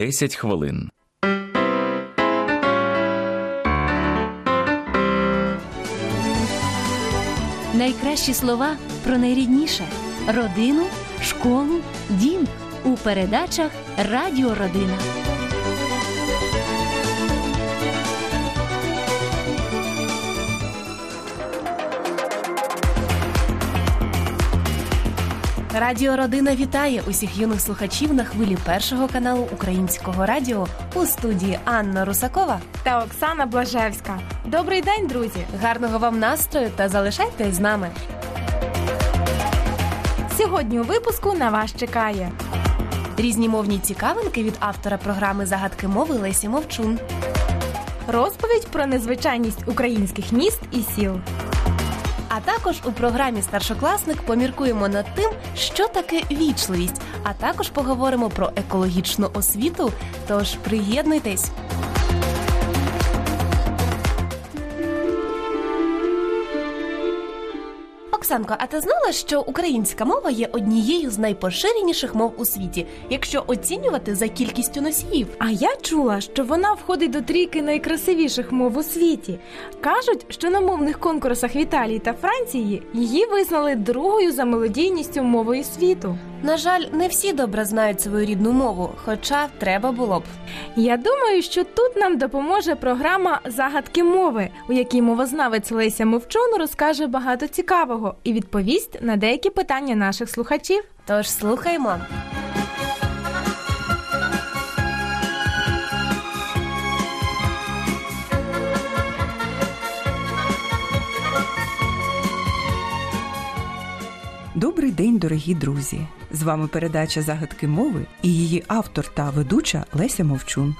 10 хвилин. Найкращі слова про найрідніше родину, школу, дім у передачах Радіо Родина. Радіо Родина вітає усіх юних слухачів на хвилі першого каналу Українського радіо у студії Анна Русакова. та Оксана Блажевська. Добрий день, друзі! Гарного вам настрою та залишайтесь з нами. Сьогодні у випуску на вас чекає Різні мовні цікавинки від автора програми Загадки мови Лесі Мовчун. розповідь про незвичайність українських міст і сіл. А також у програмі Старшокласник поміркуємо над тим, що таке вічливість, а також поговоримо про екологічну освіту. Тож приєднуйтесь. Оксанко, а ти знала, що українська мова є однією з найпоширеніших мов у світі, якщо оцінювати за кількістю носіїв? А я чула, що вона входить до трійки найкрасивіших мов у світі. Кажуть, що на мовних конкурсах в Італії та Франції її визнали другою за мелодійністю мовою світу. На жаль, не всі добре знають свою рідну мову, хоча треба було б. Я думаю, що тут нам допоможе програма Загадки мови, у якій мовознавець Леся Мовчун розкаже багато цікавого і відповість на деякі питання наших слухачів. Тож слухаймо. Добрий день, дорогі друзі! З вами передача Загадки мови і її автор та ведуча Леся Мовчун.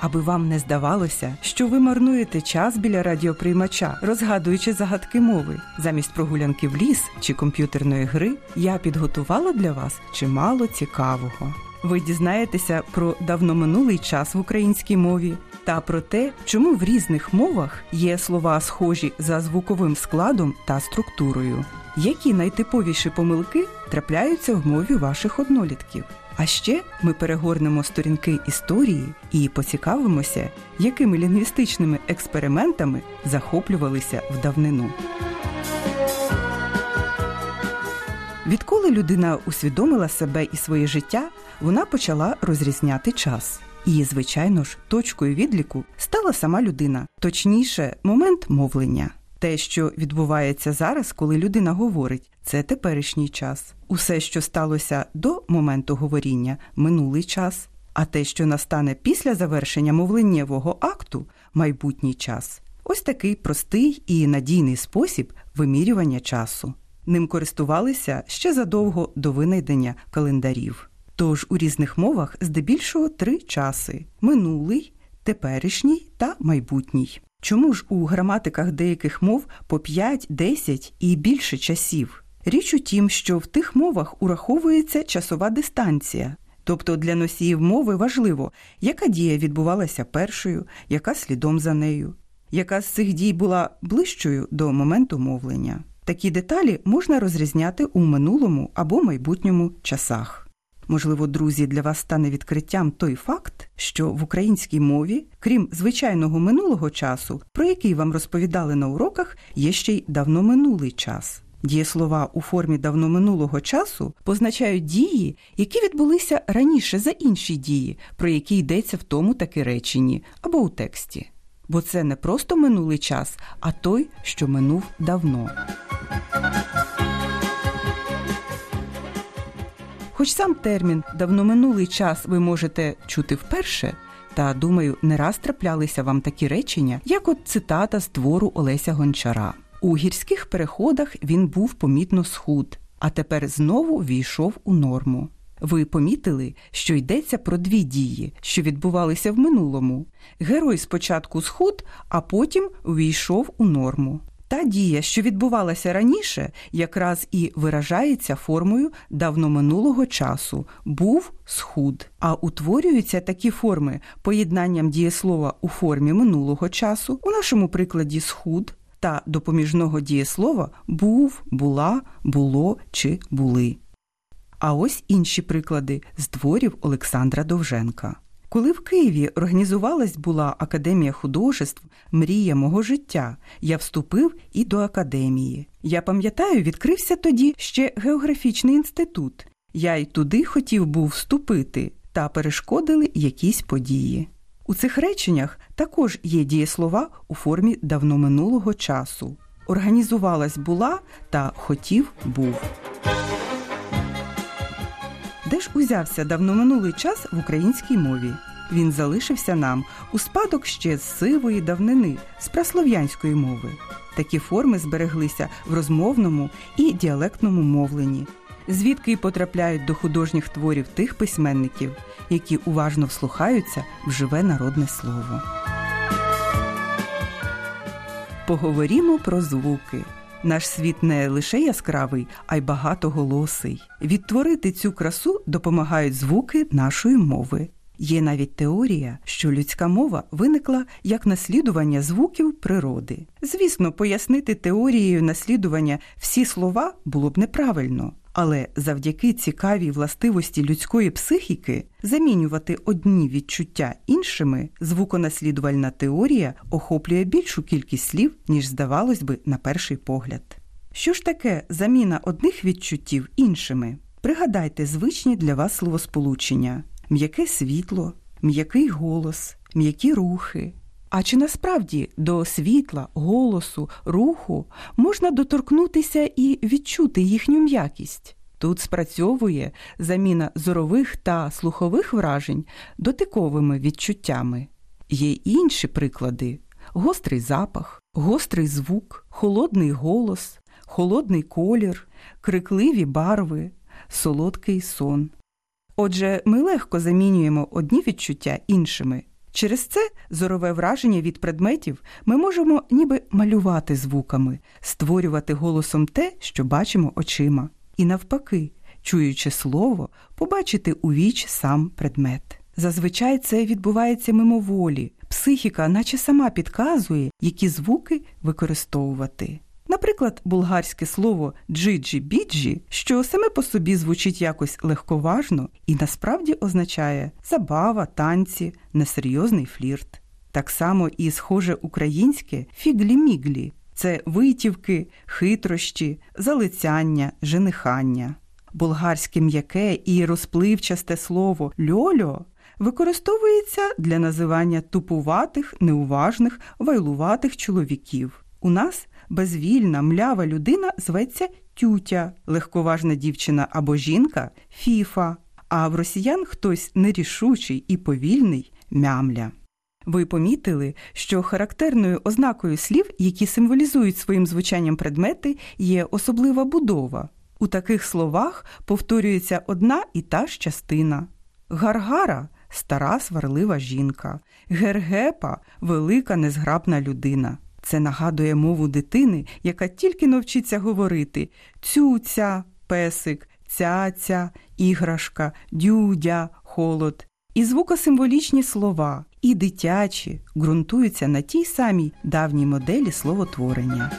Аби вам не здавалося, що ви марнуєте час біля радіоприймача, розгадуючи загадки мови. Замість прогулянки в ліс чи комп'ютерної гри я підготувала для вас чимало цікавого. Ви дізнаєтеся про давноминулий час в українській мові та про те, чому в різних мовах є слова схожі за звуковим складом та структурою. Які найтиповіші помилки трапляються в мові ваших однолітків? А ще ми перегорнемо сторінки історії і поцікавимося, якими лінгвістичними експериментами захоплювалися в давнину. Відколи людина усвідомила себе і своє життя, вона почала розрізняти час. І, звичайно ж, точкою відліку стала сама людина, точніше, момент мовлення. Те, що відбувається зараз, коли людина говорить, це теперішній час. Усе, що сталося до моменту говоріння, минулий час. А те, що настане після завершення мовленнєвого акту, майбутній час. Ось такий простий і надійний спосіб вимірювання часу. Ним користувалися ще задовго до винайдення календарів. Тож у різних мовах здебільшого три часи: минулий, теперішній та майбутній. Чому ж у граматиках деяких мов по 5, 10 і більше часів? Річ у тім, що в тих мовах ураховується часова дистанція. Тобто для носіїв мови важливо, яка дія відбувалася першою, яка слідом за нею, яка з цих дій була ближчою до моменту мовлення. Такі деталі можна розрізняти у минулому або майбутньому часах. Можливо, друзі, для вас стане відкриттям той факт, що в українській мові, крім звичайного минулого часу, про який вам розповідали на уроках, є ще й давноминулий час. Дієслова у формі давноминулого часу позначають дії, які відбулися раніше за інші дії, про які йдеться в тому таки реченні або у тексті. Бо це не просто минулий час, а той, що минув давно. Хоч сам термін давноминулий час ви можете чути вперше, та думаю, не раз траплялися вам такі речення, як от цитата з твору Олеся Гончара. У гірських переходах він був помітно схуд, а тепер знову війшов у норму. Ви помітили, що йдеться про дві дії, що відбувалися в минулому. Герой спочатку схуд, а потім увійшов у норму. Та дія, що відбувалася раніше, якраз і виражається формою давноминулого часу був схуд. А утворюються такі форми поєднанням дієслова у формі минулого часу, у нашому прикладі схуд, та допоміжного дієслова був, була, було чи були. А ось інші приклади з творів Олександра Довженка. Коли в Києві організувалась була Академія художеств, мрія мого життя, я вступив і до академії. Я пам'ятаю, відкрився тоді ще географічний інститут. Я й туди хотів був вступити, та перешкодили якісь події. У цих реченнях також є дієслова у формі давно минулого часу. Організувалась була та хотів був. Де ж узявся давноминулий час в українській мові? Він залишився нам у спадок ще з сивої давнини, з праслов'янської мови. Такі форми збереглися в розмовному і діалектному мовленні, звідки й потрапляють до художніх творів тих письменників, які уважно вслухаються в живе народне слово. Поговоримо про звуки. Наш світ не лише яскравий, а й багатоголосий. Відтворити цю красу допомагають звуки нашої мови. Є навіть теорія, що людська мова виникла як наслідування звуків природи. Звісно, пояснити теорією наслідування всі слова було б неправильно, але завдяки цікавій властивості людської психіки замінювати одні відчуття іншими, звуконаслідувальна теорія охоплює більшу кількість слів, ніж здавалось би на перший погляд. Що ж таке заміна одних відчуттів іншими? Пригадайте звичні для вас словосполучення м'яке світло, м'який голос, м'які рухи. А чи насправді до світла, голосу, руху можна доторкнутися і відчути їхню м'якість? Тут спрацьовує заміна зорових та слухових вражень дотиковими відчуттями. Є інші приклади: гострий запах, гострий звук, холодний голос, холодний колір, крикливі барви, солодкий сон. Отже, ми легко замінюємо одні відчуття іншими. Через це зорове враження від предметів ми можемо ніби малювати звуками, створювати голосом те, що бачимо очима, і навпаки, чуючи слово, побачити у віч сам предмет. Зазвичай це відбувається мимоволі, психіка, наче сама підказує, які звуки використовувати. Наприклад, булгарське слово джиджі-біджі, що саме по собі звучить якось легковажно і насправді означає забава, танці, несерйозний флірт. Так само і схоже українське фіглі-міглі це витівки, хитрощі, залицяння, женихання. Болгарське м'яке і розпливчасте слово льольо використовується для називання тупуватих, неуважних, вайлуватих чоловіків. У нас безвільна, млява людина зветься тютя, легковажна дівчина або жінка фіфа, а в росіян хтось нерішучий і повільний мямля. Ви помітили, що характерною ознакою слів, які символізують своїм звучанням предмети, є особлива будова. У таких словах повторюється одна і та ж частина. Гаргара стара сварлива жінка, гергепа велика незграбна людина. Це нагадує мову дитини, яка тільки навчиться говорити цюця, песик, цяця, іграшка, дюдя, холод. І звукосимволічні слова, і дитячі ґрунтуються на тій самій давній моделі словотворення.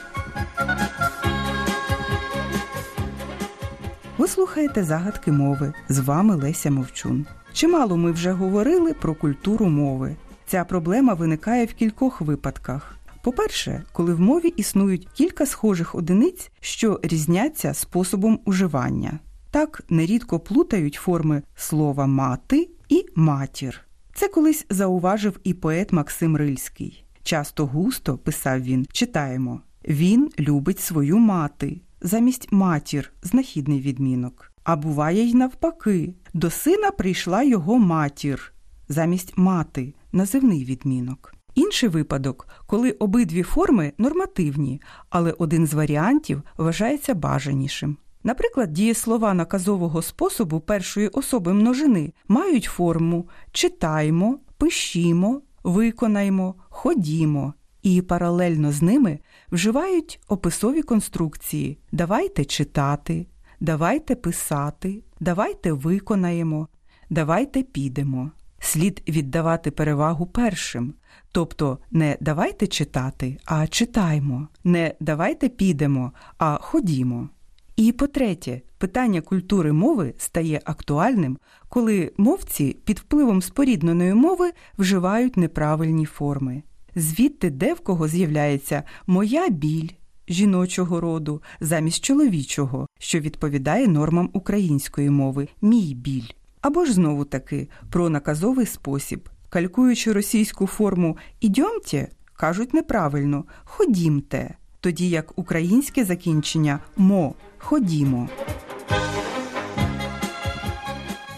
Ви слухаєте загадки мови. З вами Леся Мовчун. Чимало ми вже говорили про культуру мови. Ця проблема виникає в кількох випадках. По-перше, коли в мові існують кілька схожих одиниць, що різняться способом уживання. Так нерідко плутають форми слова мати і матір. Це колись зауважив і поет Максим Рильський. Часто густо, писав він, читаємо Він любить свою мати, замість матір знахідний відмінок. А буває й навпаки, до сина прийшла його матір, замість мати називний відмінок. Інший випадок, коли обидві форми нормативні, але один з варіантів вважається бажанішим. Наприклад, дієслова наказового способу першої особи множини мають форму читаймо, пишімо, виконаймо, ходімо, і паралельно з ними вживають описові конструкції давайте читати, давайте писати, давайте виконаємо, давайте підемо. Слід віддавати перевагу першим, тобто не давайте читати, а читаймо, не давайте підемо, а ходімо. І по-третє, питання культури мови стає актуальним, коли мовці під впливом спорідненої мови вживають неправильні форми. Звідти де в кого з'являється моя біль жіночого роду замість чоловічого, що відповідає нормам української мови мій біль. Або ж знову таки про наказовий спосіб. Калькуючи російську форму «ідьомте», кажуть неправильно ходімте, тоді як українське закінчення мо ходімо.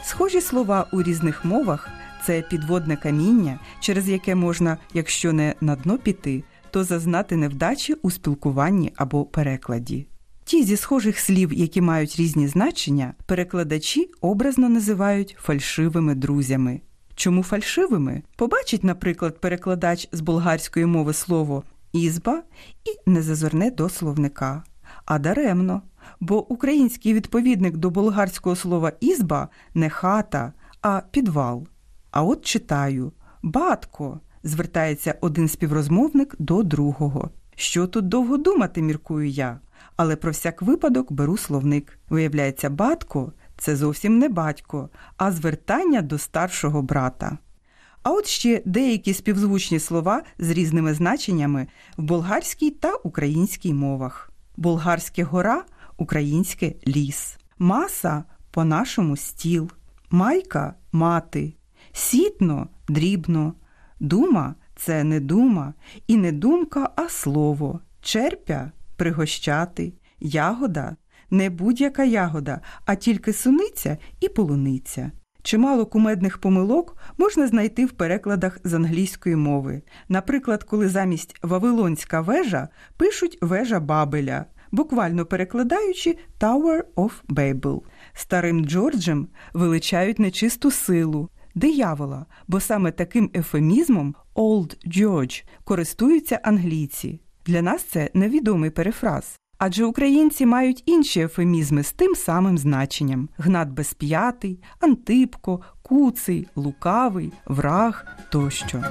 Схожі слова у різних мовах це підводне каміння, через яке можна, якщо не на дно піти, то зазнати невдачі у спілкуванні або перекладі. Ті зі схожих слів, які мають різні значення, перекладачі образно називають фальшивими друзями. Чому фальшивими? Побачить, наприклад, перекладач з болгарської мови слово ізба і не зазирне до словника. А даремно, бо український відповідник до болгарського слова ізба не хата, а підвал. А от читаю батко, звертається один співрозмовник до другого. Що тут довго думати, міркую я, але про всяк випадок беру словник. Виявляється, батко це зовсім не батько, а звертання до старшого брата. А от ще деякі співзвучні слова з різними значеннями в болгарській та українській мовах. Болгарське гора українське ліс, маса по нашому стіл, майка мати, сітно дрібно, дума це не дума, і не думка, а слово, черпя пригощати, ягода не будь-яка ягода, а тільки суниця і полуниця. Чимало кумедних помилок можна знайти в перекладах з англійської мови. Наприклад, коли замість Вавилонська вежа пишуть вежа Бабеля, буквально перекладаючи Tower of Babel. Старим Джорджем величають нечисту силу, диявола, бо саме таким ефемізмом Old George користуються англійці. Для нас це невідомий перефраз. Адже українці мають інші ефемізми з тим самим значенням: гнат безп'ятий, антипко, куций, лукавий, враг тощо.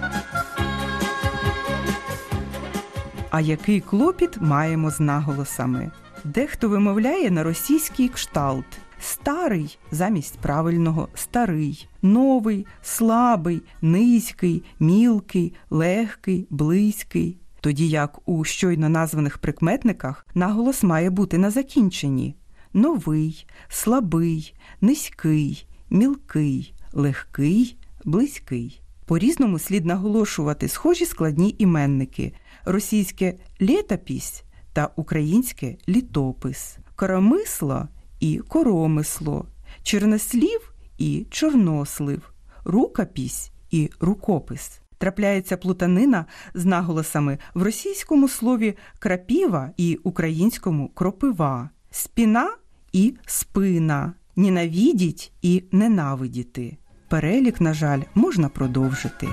А який клопіт маємо з наголосами? Дехто вимовляє на російський кшталт старий замість правильного старий, новий, слабий, низький, мілкий, легкий, близький тоді як у щойно названих прикметниках наголос має бути на закінченні. Новий, слабий, низький, мілкий, легкий, близький. По різному слід наголошувати схожі складні іменники російське літопісь та українське літопис, коромисло і коромисло, чернослів і чорнослив, рукопісь і рукопис трапляється плутанина з наголосами в російському слові крапіва і українському кропива, спіна і спина, ненавідіть і ненавидіти. Перелік, на жаль, можна продовжити.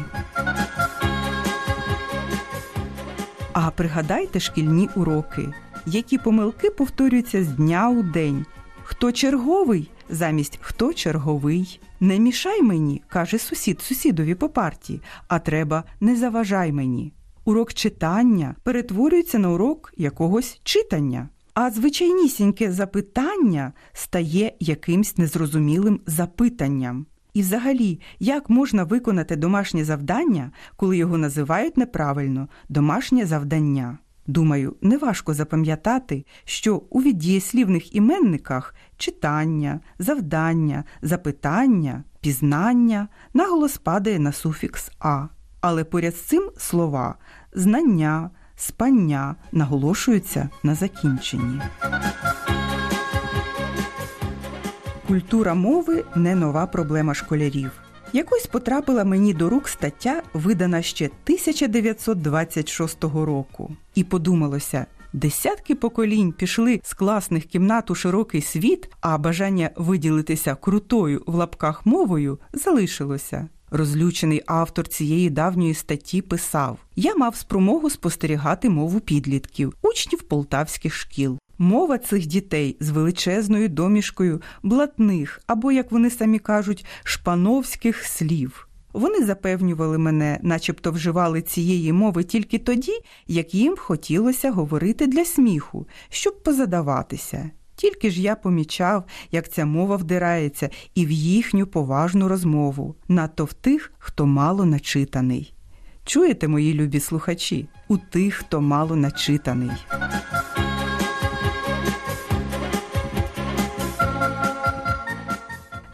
А пригадайте шкільні уроки, які помилки повторюються з дня у день. Хто черговий замість хто черговий. Не мішай мені, каже сусід сусідові по парті, а треба не заважай мені. Урок читання перетворюється на урок якогось читання, а звичайнісіньке запитання стає якимсь незрозумілим запитанням. І, взагалі, як можна виконати домашнє завдання, коли його називають неправильно домашнє завдання? Думаю, неважко запам'ятати, що у віддієслівних іменниках читання, завдання, запитання, пізнання наголос падає на суфікс а, але поряд з цим слова знання, спання наголошуються на закінченні. Культура мови не нова проблема школярів. Якось потрапила мені до рук стаття, видана ще 1926 року, і подумалося. Десятки поколінь пішли з класних кімнат у широкий світ, а бажання виділитися крутою в лапках мовою залишилося. Розлючений автор цієї давньої статті писав: Я мав спромогу спостерігати мову підлітків, учнів полтавських шкіл. Мова цих дітей з величезною домішкою блатних або, як вони самі кажуть, шпановських слів. Вони запевнювали мене, начебто вживали цієї мови тільки тоді, як їм хотілося говорити для сміху, щоб позадаватися. Тільки ж я помічав, як ця мова вдирається і в їхню поважну розмову, надто в тих, хто мало начитаний. Чуєте, мої любі слухачі, у тих, хто мало начитаний.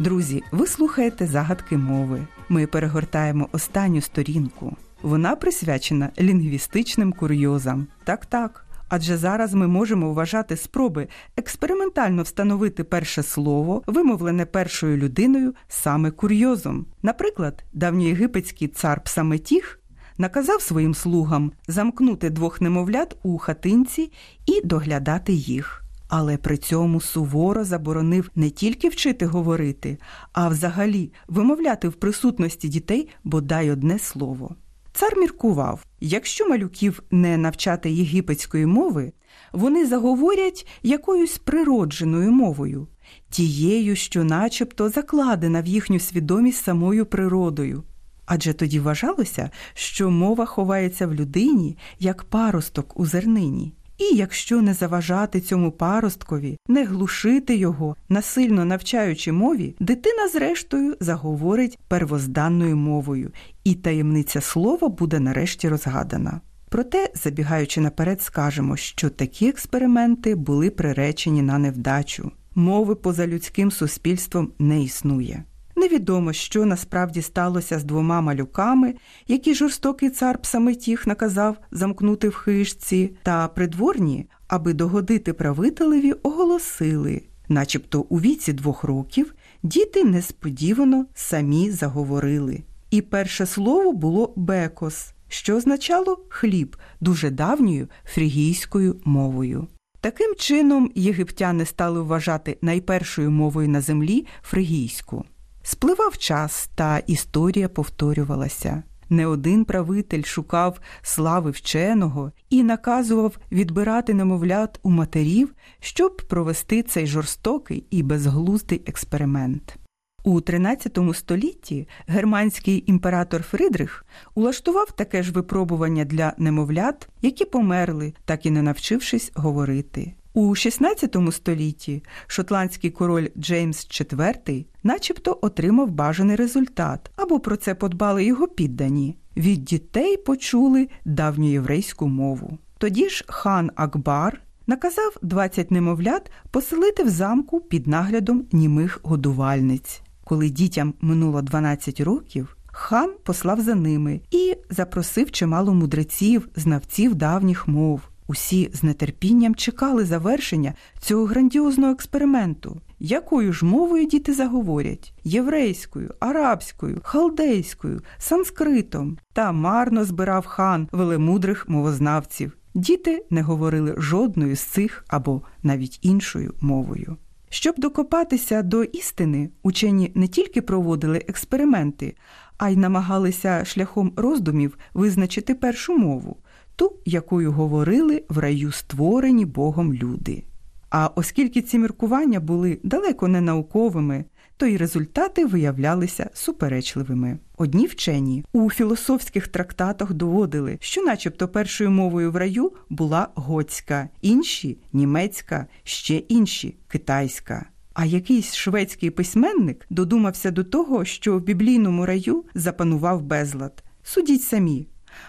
Друзі, ви слухаєте загадки мови. Ми перегортаємо останню сторінку. Вона присвячена лінгвістичним курйозам. Так, так. Адже зараз ми можемо вважати спроби експериментально встановити перше слово, вимовлене першою людиною, саме курйозом. Наприклад, давньоєгипетський цар Псаметіх наказав своїм слугам замкнути двох немовлят у хатинці і доглядати їх. Але при цьому суворо заборонив не тільки вчити говорити, а взагалі вимовляти в присутності дітей бодай одне слово. Цар міркував якщо малюків не навчати єгипетської мови, вони заговорять якоюсь природженою мовою, тією, що начебто закладена в їхню свідомість самою природою. Адже тоді вважалося, що мова ховається в людині як паросток у зернині. І якщо не заважати цьому паросткові, не глушити його, насильно навчаючи мові, дитина, зрештою, заговорить первозданною мовою, і таємниця слова буде нарешті розгадана. Проте, забігаючи наперед, скажемо, що такі експерименти були приречені на невдачу. Мови поза людським суспільством не існує. Невідомо, що насправді сталося з двома малюками, які жорстокий цар Псаметіх наказав замкнути в хижці, та придворні, аби догодити правителеві, оголосили, начебто у віці двох років діти несподівано самі заговорили. І перше слово було бекос, що означало хліб дуже давньою фрігійською мовою. Таким чином, єгиптяни стали вважати найпершою мовою на землі фригійську. Спливав час, та історія повторювалася. Не один правитель шукав слави вченого і наказував відбирати немовлят у матерів, щоб провести цей жорстокий і безглуздий експеримент. У 13 столітті германський імператор Фридрих улаштував таке ж випробування для немовлят, які померли, так і не навчившись говорити. У 16 столітті шотландський король Джеймс IV начебто отримав бажаний результат, або про це подбали його піддані. Від дітей почули давньоєврейську мову. Тоді ж хан Акбар наказав 20 немовлят поселити в замку під наглядом німих годувальниць. Коли дітям минуло 12 років, хан послав за ними і запросив чимало мудреців, знавців давніх мов. Усі з нетерпінням чекали завершення цього грандіозного експерименту. Якою ж мовою діти заговорять? Єврейською, арабською, халдейською, санскритом. Та марно збирав хан велемудрих мовознавців. Діти не говорили жодною з цих або навіть іншою мовою. Щоб докопатися до істини, учені не тільки проводили експерименти, а й намагалися шляхом роздумів визначити першу мову ту, якою говорили в раю створені Богом люди. А оскільки ці міркування були далеко не науковими, то й результати виявлялися суперечливими. Одні вчені у філософських трактатах доводили, що, начебто, першою мовою в раю була готська, інші німецька, ще інші китайська. А якийсь шведський письменник додумався до того, що в біблійному раю запанував безлад. Судіть самі,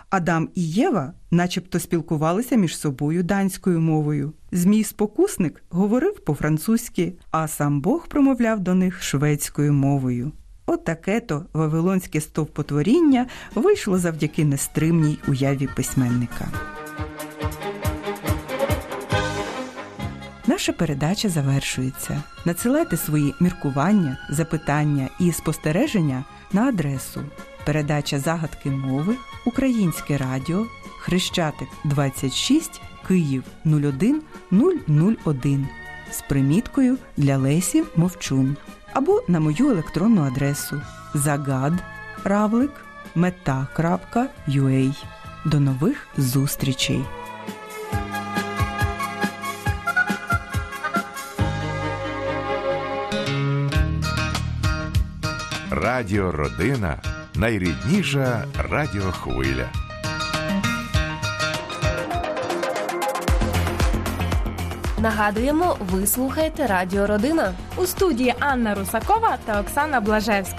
Адам і Єва, начебто, спілкувалися між собою данською мовою. Змій спокусник говорив по-французьки, а сам Бог промовляв до них шведською мовою. Отаке то вавилонське стовпотворіння вийшло завдяки нестримній уяві письменника. Наша передача завершується. Надсилайте свої міркування, запитання і спостереження на адресу Передача загадки мови. Українське радіо. Хрещатик 26 Київ 01 001 з приміткою для Лесі Мовчун. Або на мою електронну адресу. Загад равлик мета.ua. До нових зустрічей! Радіо Родина найрідніша радіохвиля. Нагадуємо, ви слухаєте Радіо Родина. У студії Анна Русакова та Оксана Блажевська.